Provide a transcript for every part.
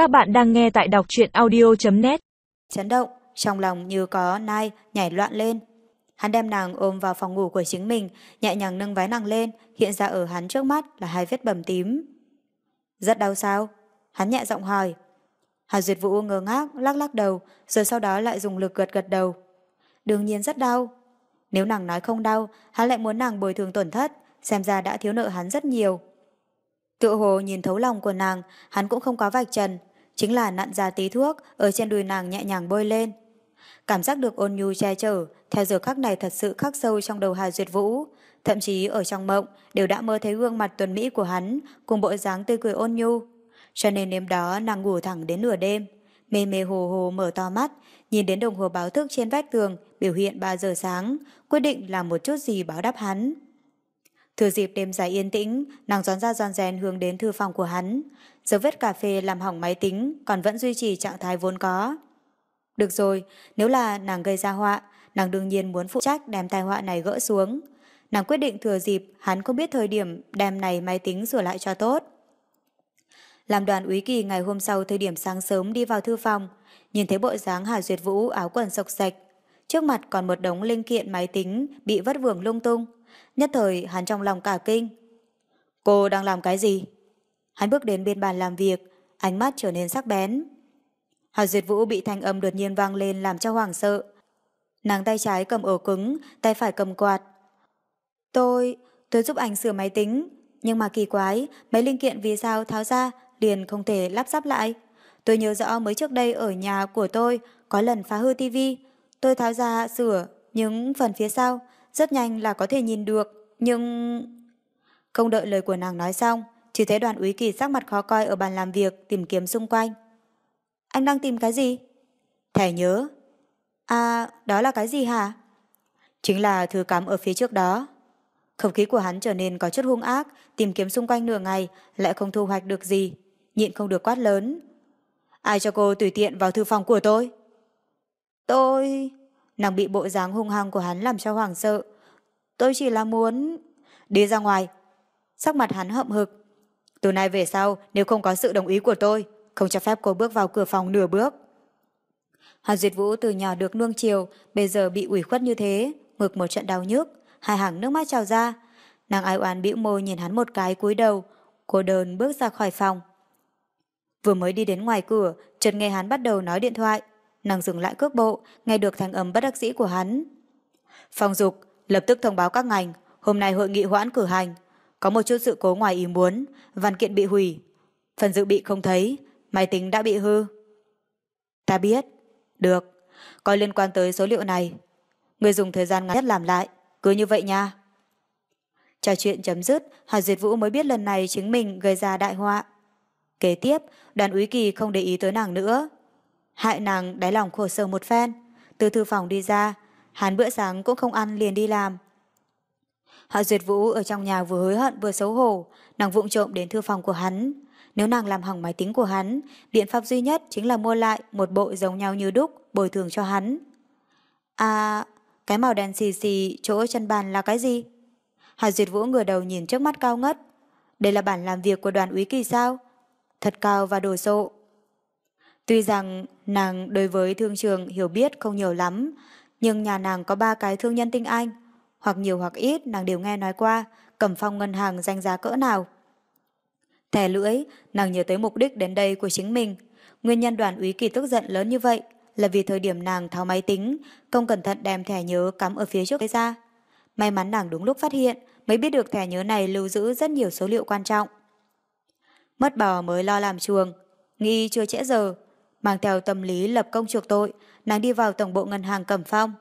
Các bạn đang nghe tại đọc truyện audio.net Chấn động, trong lòng như có nai nhảy loạn lên. Hắn đem nàng ôm vào phòng ngủ của chính mình, nhẹ nhàng nâng váy nàng lên, hiện ra ở hắn trước mắt là hai vết bầm tím. Rất đau sao? Hắn nhẹ giọng hỏi. Hà Duyệt Vũ ngơ ngác, lắc lắc đầu, rồi sau đó lại dùng lực gật gật đầu. Đương nhiên rất đau. Nếu nàng nói không đau, hắn lại muốn nàng bồi thường tổn thất, xem ra đã thiếu nợ hắn rất nhiều. Tự hồ nhìn thấu lòng của nàng, hắn cũng không có vạch trần, chính là nặn ra tí thuốc ở trên đùi nàng nhẹ nhàng bôi lên. Cảm giác được ôn nhu che chở, theo giờ khắc này thật sự khắc sâu trong đầu Hà Duyệt Vũ. Thậm chí ở trong mộng đều đã mơ thấy gương mặt tuần Mỹ của hắn cùng bộ dáng tươi cười ôn nhu. Cho nên đêm đó nàng ngủ thẳng đến nửa đêm, mê mê hồ hồ mở to mắt, nhìn đến đồng hồ báo thức trên vách tường biểu hiện 3 giờ sáng, quyết định làm một chút gì báo đáp hắn. Thừa dịp đêm dài yên tĩnh, nàng gión ra giòn rèn hướng đến thư phòng của hắn. Dấu vết cà phê làm hỏng máy tính còn vẫn duy trì trạng thái vốn có. Được rồi, nếu là nàng gây ra họa, nàng đương nhiên muốn phụ trách đem tai họa này gỡ xuống. Nàng quyết định thừa dịp hắn không biết thời điểm đem này máy tính sửa lại cho tốt. Làm đoàn úy kỳ ngày hôm sau thời điểm sáng sớm đi vào thư phòng, nhìn thấy bộ dáng Hà Duyệt Vũ áo quần sộc sạch. Trước mặt còn một đống linh kiện máy tính bị vất vưởng lung tung. Nhất thời hắn trong lòng cả kinh. Cô đang làm cái gì? Hắn bước đến bên bàn làm việc, ánh mắt trở nên sắc bén. Hà Duyệt Vũ bị thanh âm đột nhiên vang lên làm cho hoảng sợ. Nàng tay trái cầm ổ cứng, tay phải cầm quạt. Tôi, tôi giúp anh sửa máy tính, nhưng mà kỳ quái, mấy linh kiện vì sao tháo ra liền không thể lắp ráp lại. Tôi nhớ rõ mới trước đây ở nhà của tôi có lần phá hư tivi, tôi tháo ra sửa những phần phía sau, rất nhanh là có thể nhìn được, nhưng... Không đợi lời của nàng nói xong, chỉ thấy đoàn úy kỳ sắc mặt khó coi ở bàn làm việc tìm kiếm xung quanh. Anh đang tìm cái gì? Thẻ nhớ. À, đó là cái gì hả? Chính là thứ cắm ở phía trước đó. Không khí của hắn trở nên có chút hung ác, tìm kiếm xung quanh nửa ngày, lại không thu hoạch được gì. Nhịn không được quát lớn. Ai cho cô tùy tiện vào thư phòng của tôi? Tôi... Nàng bị bộ dáng hung hăng của hắn làm cho hoảng sợ. Tôi chỉ là muốn... Đi ra ngoài. Sắc mặt hắn hậm hực. Từ nay về sau, nếu không có sự đồng ý của tôi, không cho phép cô bước vào cửa phòng nửa bước. Hà Duyệt Vũ từ nhỏ được nuông chiều, bây giờ bị ủy khuất như thế, ngực một trận đau nhức, hai hàng nước mắt trào ra. Nàng ai oán bĩu môi nhìn hắn một cái cúi đầu, cô đơn bước ra khỏi phòng. Vừa mới đi đến ngoài cửa, chợt nghe hắn bắt đầu nói điện thoại. Nàng dừng lại cước bộ, nghe được thành âm bất đắc dĩ của hắn. Phòng dục, lập tức thông báo các ngành, hôm nay hội nghị hoãn cử hành. Có một chút sự cố ngoài ý muốn, văn kiện bị hủy. Phần dự bị không thấy, máy tính đã bị hư. Ta biết. Được. Có liên quan tới số liệu này. Người dùng thời gian ngắn nhất làm lại. Cứ như vậy nha. Trò chuyện chấm dứt, Hà Duyệt Vũ mới biết lần này chính mình gây ra đại họa. Kế tiếp, đoàn úy kỳ không để ý tới nàng nữa. Hại nàng đáy lòng khổ sở một phen. Từ thư phòng đi ra, hắn bữa sáng cũng không ăn liền đi làm. Hạ Duyệt Vũ ở trong nhà vừa hối hận vừa xấu hổ, nàng vụng trộm đến thư phòng của hắn. Nếu nàng làm hỏng máy tính của hắn, biện pháp duy nhất chính là mua lại một bộ giống nhau như đúc, bồi thường cho hắn. À, cái màu đen xì xì chỗ chân bàn là cái gì? Hạ Duyệt Vũ ngửa đầu nhìn trước mắt cao ngất. Đây là bản làm việc của đoàn úy kỳ sao? Thật cao và đồ sộ. Tuy rằng nàng đối với thương trường hiểu biết không nhiều lắm, nhưng nhà nàng có ba cái thương nhân tinh anh, hoặc nhiều hoặc ít nàng đều nghe nói qua cẩm phong ngân hàng danh giá cỡ nào. Thẻ lưỡi, nàng nhớ tới mục đích đến đây của chính mình. Nguyên nhân đoàn úy kỳ tức giận lớn như vậy là vì thời điểm nàng tháo máy tính, không cẩn thận đem thẻ nhớ cắm ở phía trước ra. May mắn nàng đúng lúc phát hiện mới biết được thẻ nhớ này lưu giữ rất nhiều số liệu quan trọng. Mất bò mới lo làm chuồng, nghi chưa trễ giờ, mang theo tâm lý lập công chuộc tội, nàng đi vào tổng bộ ngân hàng Cẩm Phong,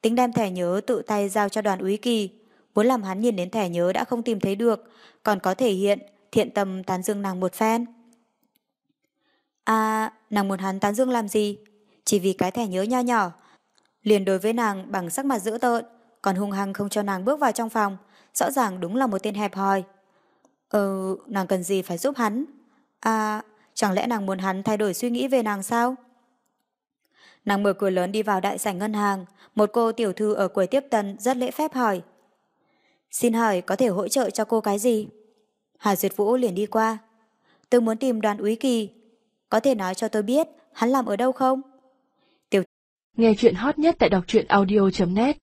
tính đem thẻ nhớ tự tay giao cho đoàn úy kỳ, muốn làm hắn nhìn đến thẻ nhớ đã không tìm thấy được, còn có thể hiện thiện tâm tán dương nàng một phen. À, nàng muốn hắn tán dương làm gì? Chỉ vì cái thẻ nhớ nho nhỏ. Liền đối với nàng bằng sắc mặt dữ tợn, còn hung hăng không cho nàng bước vào trong phòng, rõ ràng đúng là một tên hẹp hòi. Ừ, nàng cần gì phải giúp hắn? À, chẳng lẽ nàng muốn hắn thay đổi suy nghĩ về nàng sao? Nàng mở cửa lớn đi vào đại sảnh ngân hàng, một cô tiểu thư ở quầy tiếp tân rất lễ phép hỏi. Xin hỏi có thể hỗ trợ cho cô cái gì? Hà Duyệt Vũ liền đi qua. Tôi muốn tìm đoàn úy kỳ. Có thể nói cho tôi biết hắn làm ở đâu không? Nghe chuyện hot nhất tại đọc truyện audio.net